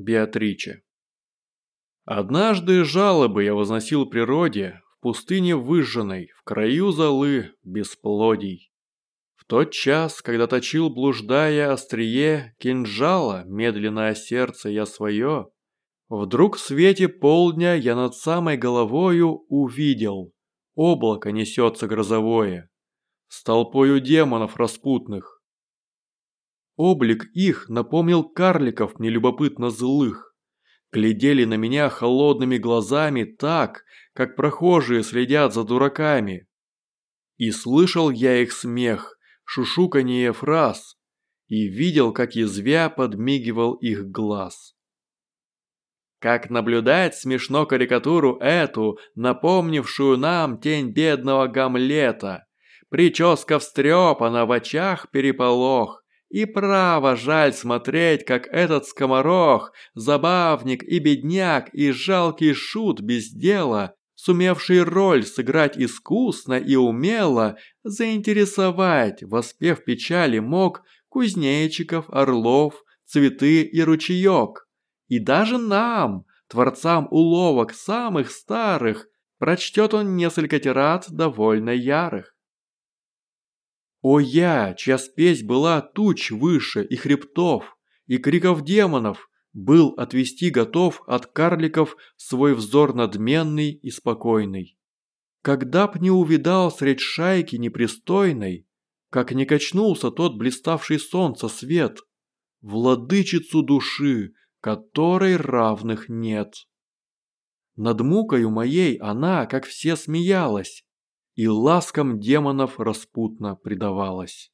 Беатриче. Однажды жалобы я возносил природе в пустыне выжженной, в краю золы бесплодий. В тот час, когда точил, блуждая острие кинжала, медленное сердце я свое, вдруг в свете полдня я над самой головою увидел, облако несется грозовое, с толпою демонов распутных, Облик их напомнил карликов нелюбопытно злых. Глядели на меня холодными глазами так, как прохожие следят за дураками. И слышал я их смех, шушуканье фраз, и видел, как язвя подмигивал их глаз. Как наблюдать смешно карикатуру эту, напомнившую нам тень бедного Гамлета. Прическа встрепана, в очах переполох, и право жаль смотреть, как этот скоморох, забавник и бедняк, и жалкий шут без дела, сумевший роль сыграть искусно и умело, заинтересовать, воспев печали мог, кузнечиков, орлов, цветы и ручеек. И даже нам, творцам уловок самых старых, прочтет он несколько тират довольно ярых. О я, чья спесь была туч выше и хребтов, и криков демонов, был отвести готов от карликов свой взор надменный и спокойный. Когда б не увидал средь шайки непристойной, как не качнулся тот блиставший солнца свет, владычицу души, которой равных нет. Над мукою моей она, как все, смеялась, и ласкам демонов распутно предавалась.